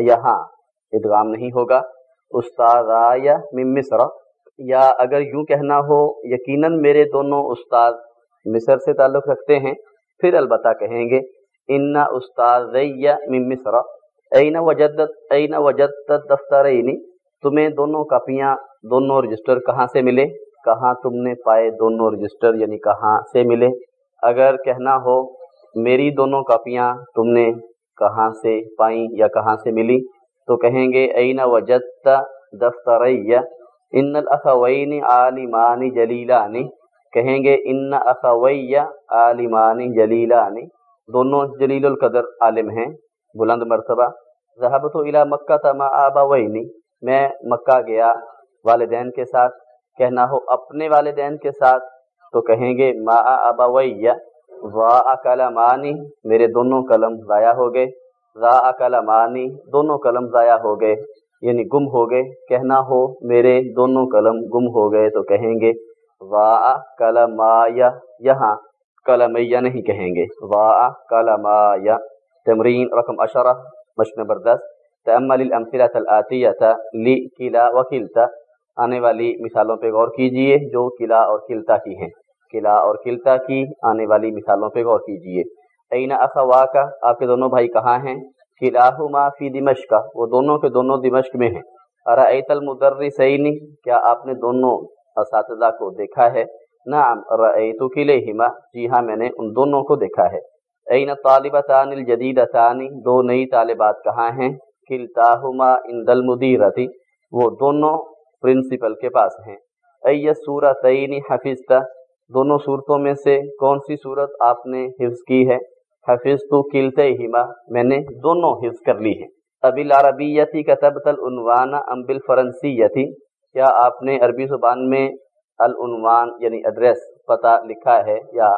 یہاں ادغام نہیں ہوگا. استاد من مصر. یا اگر یوں کہنا ہو، یقیناً میرے دونوں استاد مصر سے تعلق رکھتے ہیں. پھر البتہ کہیں گے، ان استاد من مصر. این وجدت این وجدت دفترین تمہیں دونوں کاپیاں، دونوں رجسٹر کہاں سے ملے؟ کہاں تم نے پائے دونوں رجسٹر یعنی کہاں سے ملے؟ اگر کہنا ہو میری دونوں کاپیاں تم نے کہاں سے پائیں یا کہاں سے ملی، تو کہیں گے این وجدت دفتریہ، ان الاخوین عالمان جلیلانی کہیں گے، ان اخویہ عالمان جلیلانی دونوں جلیل القدر عالم ہیں، بلند مرتبہ۔ ذہبت الى مکہ تما آبوینی میں مکہ گیا والدین کے ساتھ۔ کہنا ہو اپنے والدین کے ساتھ تو کہیں گے، ما ابویہ وا کلمانی میرے دونوں قلم ضائع ہو گئے۔ را کلمانی، دونوں قلم ضائع ہو گئے۔ یعنی گم ہو گئے۔ کہنا ہو، میرے دونوں قلم گم ہو گئے۔ تو کہیں گے وا کلمایا یہاں کلمیہ نہیں کہیں گے۔ وا کلمایا تمرین رقم اشرہ مشق نمبر دس۔ تمل الامثلة الآتیہ لی کلا وکلتا آنے والی مثالوں پہ غور کیجیے، جو قلعہ اور قلتا کی ہیں۔ قلعہ اور قلتا کی آنے والی مثالوں پہ غور کیجیے۔ این اخوا کا آپ کے دونوں بھائی کہاں ہیں؟ قلعہ فی دمشق کا وہ دونوں کے دونوں دمشق میں ہیں۔ ارأیت المدرسین، کیا آپ نے دونوں اساتذہ کو دیکھا ہے؟ نعم رأیت کلیہما جی ہاں میں نے ان دونوں کو دیکھا ہے۔ این طالبتان الجدیدتان، دو نئی طالبات کہاں ہیں؟ کلتاہما عند المدیرتی وہ دونوں پرنسپل کے پاس ہیں۔ ائی صورت حفظ دونوں صورتوں میں سے کون سی صورت آپ نے حفظ کی ہے؟ حفظ تو کلتے ہما میں نے دونوں حفظ کر لی ہیں۔ ابل عربیتی کا تب تل امبل فرنسی کیا آپ نے عربی زبان میں العنوان یعنی ایڈریس پتہ لکھا ہے یا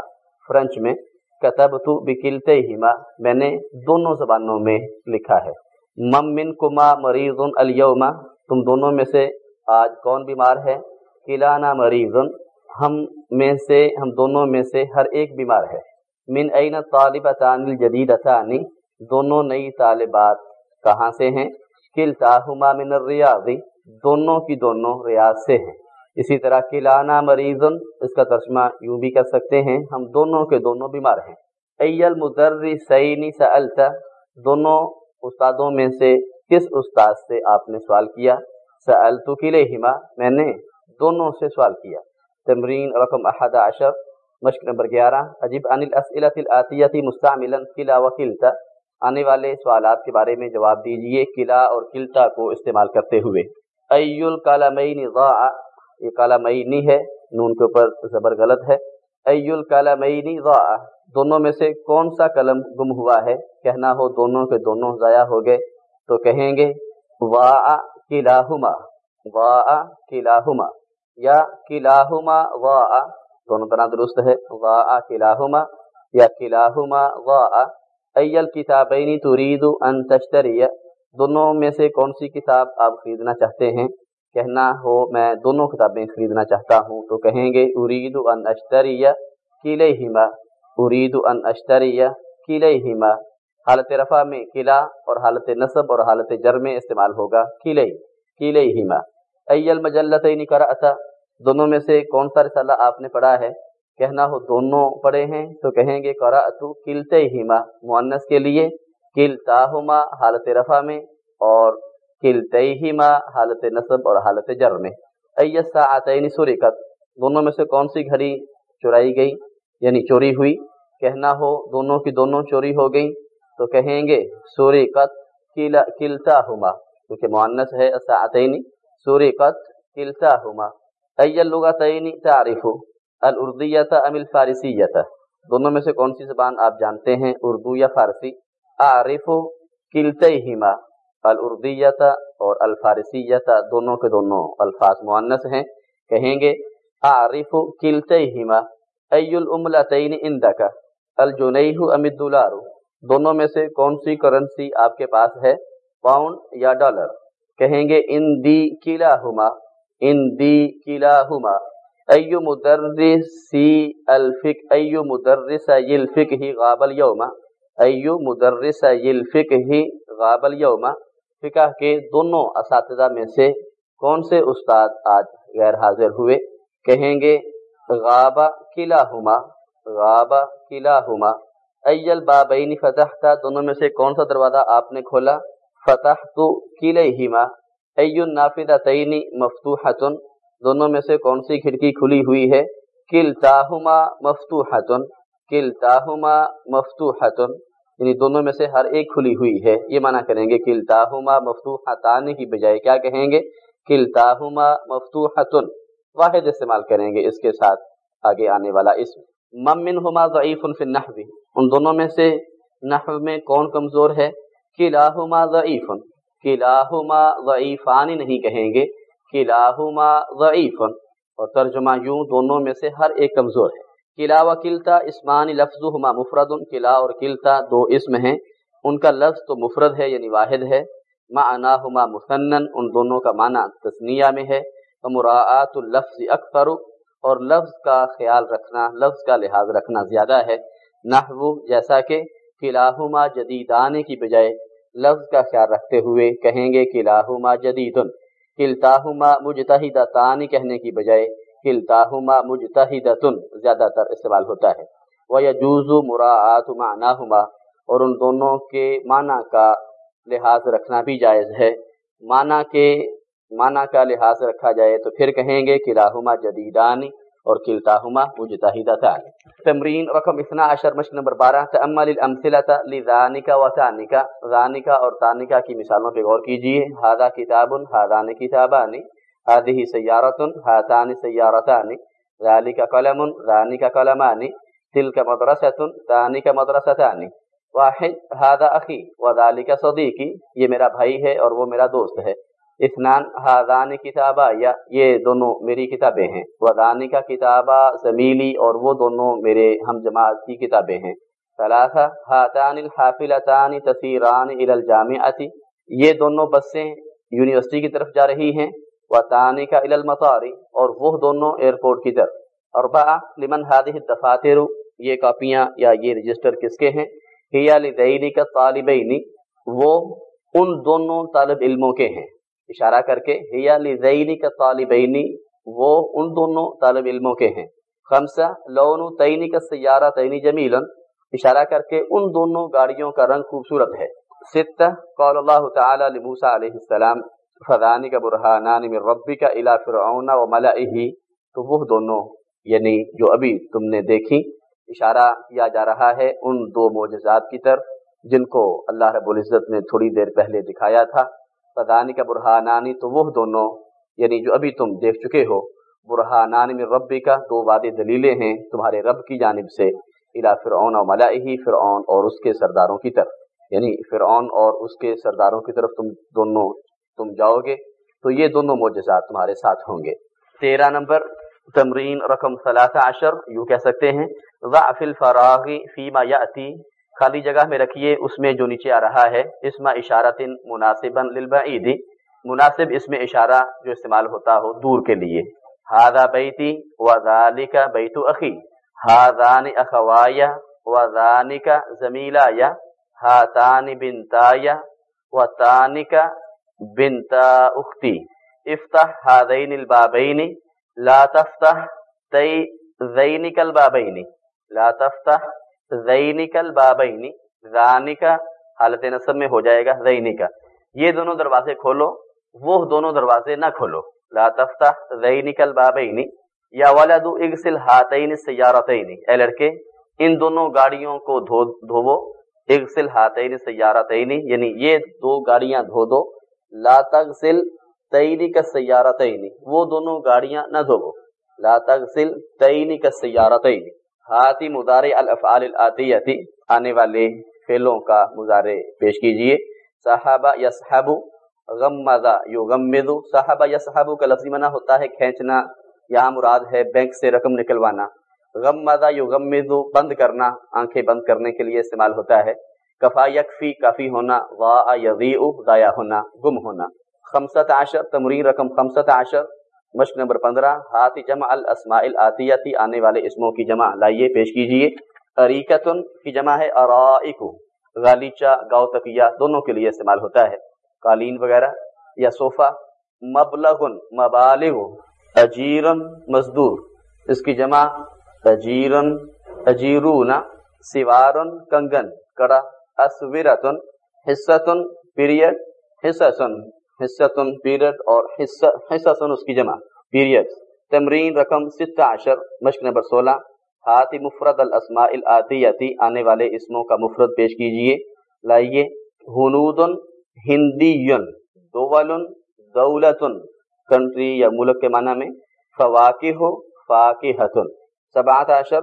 فرنچ میں؟ کتب تو بکلتے ہما میں نے دونوں زبانوں میں لکھا ہے۔ مم من کما مریض الیوما تم دونوں میں سے آج کون بیمار ہے؟ کلانا مریض ہم میں سے، ہم دونوں میں سے ہر ایک بیمار ہے۔ من عین طالب الجدید دونوں نئی طالبات کہاں سے ہیں؟ کلتاہما من الریاضی۔ دونوں کی دونوں ریاض سے ہیں۔ اسی طرح کلانا مریض اس کا ترجمہ یوں بھی کر سکتے ہیں، ہم دونوں کے دونوں بیمار ہیں۔ ای المدرسین سألتا دونوں استادوں میں سے کس استاد سے آپ نے سوال کیا؟ سألتو کلیہما میں نے دونوں سے سوال کیا۔ تمرین رقم احد عشر، مشق نمبر گیارہ۔ عجیب عن الاسئلت الاتیتی مستعملا کلا و کلتا۔ آنے والے سوالات کے بارے میں جواب دیجیے کلا اور کلتا کو استعمال کرتے ہوئے۔ ای الکالمین ضاع، یہ کالمینی ہے، نون کے اوپر زبر غلط ہے۔ ای الکالمینی ضاع، دونوں میں سے کون سا قلم گم ہوا ہے؟ کہنا ہو دونوں کے دونوں ضائع ہو گئے، تو کہیں گے وا کلاہما وا کلاہما۔ یا کلاہما وا دونوں طرح درست ہے وا کلاہما یا کلاہما وا ایل کتابین ترید ان تشتری۔ دونوں میں سے کون سی کتاب آپ خریدنا چاہتے ہیں؟ کہنا ہو، میں دونوں کتابیں خریدنا چاہتا ہوں۔ تو کہیں گے، ارید ان اشتری کلیہما۔ ارید ان اشتری کلیہما۔ حالت رفع میں قلعہ اور حالت نصب اور حالت جر میں استعمال ہوگا قلعہ قلعہ ہیما ایل مجلتین قرأتا، دونوں میں سے کون سا رسالہ آپ نے پڑھا ہے؟ کہنا ہو دونوں پڑھے ہیں تو کہیں گے قرأتو کلتے ہیما مؤنس کے لیے کلتاہما، حالت رفع میں، اور کلتے ہیما حالت نصب اور حالت جر میں۔ ایس ساعتین سرکت دونوں میں سے کون سی گھڑی چرائی گئی؟ یعنی چوری ہوئی۔ کہنا ہو دونوں کی دونوں چوری ہو گئی تو کہیں گے سوری قط کلتا ہما کیونکہ معنس ہے ساعتینی سوری قط کلتا ہما ایل لغتین ام الفارسیت دونوں میں سے کون سی زبان آپ جانتے ہیں؟ اردو یا فارسی؟ اعرف کلتیہما الاردیت اور الفارسیت دونوں کے دونوں الفاظ معنس ہیں۔ کہیں گے اعرف کلتیہما ای الاملتین اندک الجنیہ ام الدولار. دونوں میں سے کون سی کرنسی آپ کے پاس ہے؟ پاؤنڈ یا ڈالر کہیں گے، ان دی کیلا ہما ان دی کیلا ہما ایو مدرسی الفک ایو مدرس یلفک ہی غابل یوما. ایو مدرس یلفک ہی غابل یوما. فقہ کے دونوں اساتذہ میں سے کون سے استاد آج غیر حاضر ہوئے؟ کہیں گے غابہ قلعہ ہما غابہ قلعہ ہما ایل بابین فتح تھا دونوں میں سے کون سا دروازہ آپ نے کھولا؟ فتح تو کلیہما۔ ای نافدہ تعینی مفتوحتن۔ دونوں میں سے کون سی کھڑکی کھلی ہوئی ہے؟ کل تاہما مفتوحتن۔ کل تاہما مفتوحتن۔ یعنی دونوں میں سے ہر ایک کھلی ہوئی ہے۔ یہ معنی کریں گے کل تاہما مفتوحتان کی بجائے کیا کہیں گے؟ کل تاہما مفتوحتن۔ واحد استعمال کریں گے اس کے ساتھ آگے آنے والا اسم ممن ہما ضعیف فی النحو ان دونوں میں سے نحو میں کون کمزور ہے؟ کلاہما ضعیف کلاہما ضعیفان نہیں کہیں گے، کلاہما ضعیف اور ترجمہ یوں دونوں میں سے ہر ایک کمزور ہے۔ کلا و کلتا اسمان لفظ ہما مفرد کلا اور کلتا دو اسم ہیں۔ ان کا لفظ تو مفرد ہے یعنی واحد ہے۔ معنی ہما مسنن ان دونوں کا معنی تسنیہ میں ہے۔ مراعات اللفظ اکثر، اور لفظ کا خیال رکھنا، لفظ کا لحاظ رکھنا زیادہ ہے۔ نحو جیسا کہ کلاہما جدیدان کی بجائے لفظ کا خیال رکھتے ہوئے کہیں گے کلاہما جدید کلتاہما مجتہدتان کہنے کی بجائے کلتاہما مجتہدتن زیادہ تر استعمال ہوتا ہے۔ وہ یجوز مراعات معناہما، اور ان دونوں کے معنی کا لحاظ رکھنا بھی جائز ہے۔ معنی کے، معنی کا لحاظ رکھا جائے تو پھر کہیں گے کلاہما جدیدانی اور کلتاہما مجتہدتان تمرین رقم اثنا عشر مشق نمبر بارہ، تأمل الامثلت لذانکا و تانکا ذانکا اور تانکا کی مثالوں پہ غور کیجیے۔ ہادا کتاب ہادان کتابانی۔ هذه سیارت، ہاتان سیارتان ذالک قلم، ذانک قلمانی۔ تلک مدرسة تانک مدرستان واحد هذا اخی۔ وذالک صدیقی۔ یہ میرا بھائی ہے اور وہ میرا دوست ہے۔ اسنان ہادان کتابہ یا یہ دونوں میری کتابیں ہیں ودانی کا کتابہ زمیلی اور وہ دونوں میرے ہم جماعت کی کتابیں ہیں۔ ثلاثہ، ہاتان الحافلتان تصیران الى الجامعتی یہ دونوں بسیں یونیورسٹی کی طرف جا رہی ہیں۔ و کا المطاری اور وہ دونوں ایئرپورٹ کی طرف۔ اور با لمن هذه الدفاتر یہ کاپیاں یا یہ رجسٹر کس کے ہیں؟ ہیا لدینی کا طالبینی وہ ان دونوں طالب علموں کے ہیں۔ اشارہ کر کے ہیا لدینی کا طالبینی، وہ ان دونوں طالب علموں کے ہیں۔ خمسہ لون تعینی کا سیارہ تعینی جمیلن، اشارہ کر کے ان دونوں گاڑیوں کا رنگ خوبصورت ہے۔ ستہ قول اللہ تعالی لموسیٰ علیہ السلام فضانی کا برہانان من ربی کا الى فرعون و ملعہی تو وہ دونوں یعنی جو ابھی تم نے دیکھی، اشارہ کیا جا رہا ہے ان دو معجزات کی طرف، جن کو اللہ رب العزت نے تھوڑی دیر پہلے دکھایا تھا۔ فدانی کا برہانانی تو وہ دونوں یعنی جو ابھی تم دیکھ چکے ہو۔ برہانان میں ربی کا دو واد دلیلیں ہیں تمہارے رب کی جانب سے۔ الا فرعون و ملاحی فرعون اور اس کے سرداروں کی طرف۔ یعنی فرعون اور اس کے سرداروں کی طرف تم دونوں، تم جاؤ گے تو یہ دونوں معجزات تمہارے ساتھ ہوں گے۔ تیرہ نمبر، تمرین رقم ثلاثہ عشر، یوں کہہ سکتے ہیں۔ ضعف الفراغی فیما یاتی خالی جگہ میں رکھیے اس میں جو نیچے آ رہا ہے اسما اشارت مناسبا للبعید، مناسب اس میں اشارہ جو استعمال ہوتا ہو دور کے لیے۔ ہاذا بیتی وذالک بیت اخی ہاذان اخوایا وذانک زمیلایا ہاتان بنتایا وتانک بنتا اختی افتح هذين البابين لا تفتح تی زینک البابین۔ لا تفتح زینک البابین زانکا حالت نصب میں ہو جائے گا زینکا یہ دونوں دروازے کھولو، وہ دونوں دروازے نہ کھولو۔ لا تفتح زینک البابین یا ولدو اغسل ہاتین سیارتین۔ اے لڑکے، ان دونوں گاڑیوں کو دھو، دھوو۔ اغسل ہاتین سیارتین یعنی یہ دو گاڑیاں دھو دو۔ لا تغسل تینی کا سیارتین، وہ دونوں گاڑیاں نہ دھوو۔ لا تغسل تین کا سیارہ ہاتھی مدارے الافعال الاتیتی آنے والے فعلوں کا مظاہرے پیش کیجیے۔ صحابہ یصحبو غمدہ یغمدو صحابہ یصحبو کا لفظی منع ہوتا ہے کھینچنا، یہاں مراد ہے بینک سے رقم نکلوانا۔ غمدہ یغمدو بند کرنا، آنکھیں بند کرنے کے لیے استعمال ہوتا ہے۔ کفا یکفی، کافی ہونا۔ وا یضیع ضائع ہونا، گم ہونا۔ خمسط عشر، تمرین رقم خمسط عشر۔ مشق نمبر پندرہ ہاتھ جمع الاسماء الاتیتی، آنے والے اسموں کی جمع، لائیے، پیش کیجیے۔ اریکتن کی جمع ہے، ارائکو، غالیچہ گاؤ تکیہ دونوں کے لیے استعمال ہوتا ہے۔ قالین وغیرہ یا صوفہ، مبلغن، مبالغ، اجیرن، مزدور۔ اس کی جمع، اجیرن، اجیرون، سوارن، کنگن، کڑا، اسورتن، حصتن، پیریڈ حصصن حصتن پیریڈ اور حصہ حصہ اس کی جمع. پیریڈ. تمرین رقم ستہ عشر، مشق نمبر سولہ. ہاتھی مفرد الاسماء الاتیتی آنے والے اسموں کا مفرد پیش کیجیے. لائیے. ہنود ہندی دول دولتن. کنٹری یا ملک کے معنی میں فواقع ہو فاقہ سبعت عشر.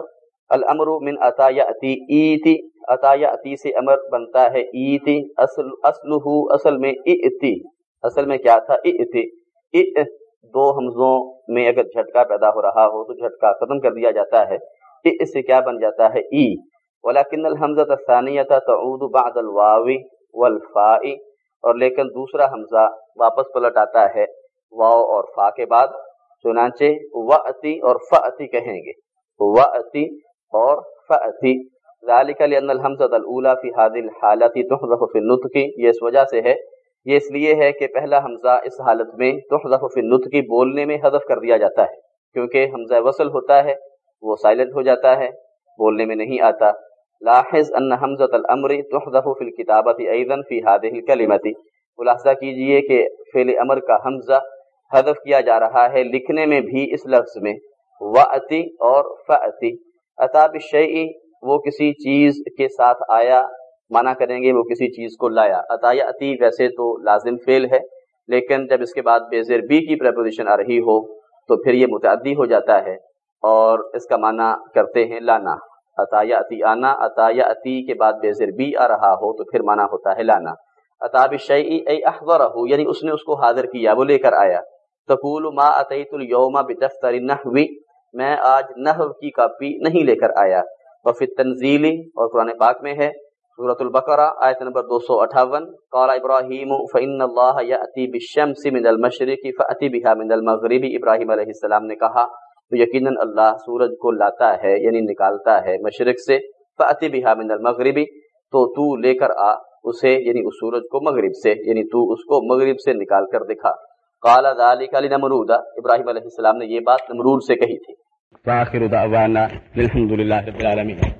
الامر من عطا اتی ایتی عطا اتی سے امر بنتا ہے ایتی اصل اصلہ، اصل میں ایتی اصل میں کیا تھا؟ ا دو حمزوں میں اگر جھٹکا پیدا ہو رہا ہو تو جھٹکا ختم کر دیا جاتا ہے۔ اس سے کیا بن جاتا ہے؟ ای۔ ولیکن الحمزہ ثانیہ تعود بعد الواوی والفاء۔ اور لیکن دوسرا حمزہ واپس پلٹ آتا ہے واو اور فا کے بعد۔ چنانچہ وَأْتِ اور فَأْتِ کہیں گے۔ وَأْتِ اور فَأْتِ۔ ذالک لأن الحمزہ الاولی فی هذه الحالت تحذف فی النطق۔ یہ اس وجہ سے ہے یہ اس لیے ہے کہ پہلا حمزہ اس حالت میں تحذف فی النطق بولنے میں حذف کر دیا جاتا ہے، کیونکہ حمزہ وصل ہوتا ہے، وہ سائلنٹ ہو جاتا ہے، بولنے میں نہیں آتا۔ لاحظ ان حمزۃ الامر تحذف فی الکتابت ایضا فی هذه الکلمۃ۔ ملاحظہ کیجیے کہ فعل امر کا حمزہ حذف کیا جا رہا ہے لکھنے میں بھی اس لفظ میں۔ واتی اور فاتی عطا بالشیء، وہ کسی چیز کے ساتھ آیا منع کریں گے، وہ کسی چیز کو لایا عطایا عطی، ویسے تو لازم فعل ہے، لیکن جب اس کے بعد بے زیر بی کی پریپوزیشن آ رہی ہو، تو پھر یہ متعدی ہو جاتا ہے اور اس کا معنی کرتے ہیں لانا۔ عطایا عطی آنا عطایا عطی کے بعد بے زیر بی آ رہا ہو، تو پھر معنی ہوتا ہے لانا۔ عطاب شعی اے احضر یعنی اس نے اس کو حاضر کیا، وہ لے کر آیا۔ تقول ما اتیت اليوم بدفتر نحوی میں آج نحو کی کاپی نہیں لے کر آیا۔ وفی تنزیلی اور قرآن پاک میں ہے۔ سورة البقرہ آیت نمبر دو سو اٹھاون، قال ابراہیم، فإن اللہ یأتی بالشمس من المشرق فأتی بها من المغرب۔ ابراہیم علیہ السلام نے کہا، تو یقیناً اللہ سورج کو لاتا ہے یعنی نکالتا ہے مشرق سے فعتی بحا من المغربی تو تو لے کر آ، اسے یعنی اس سورج کو مغرب سے یعنی تو اس کو مغرب سے نکال کر دکھا۔ کالا ذالک علی نمرود ابراہیم علیہ السلام نے یہ بات نمرود سے کہی تھی۔ فآخر دعوانا الحمد لله رب العالمين۔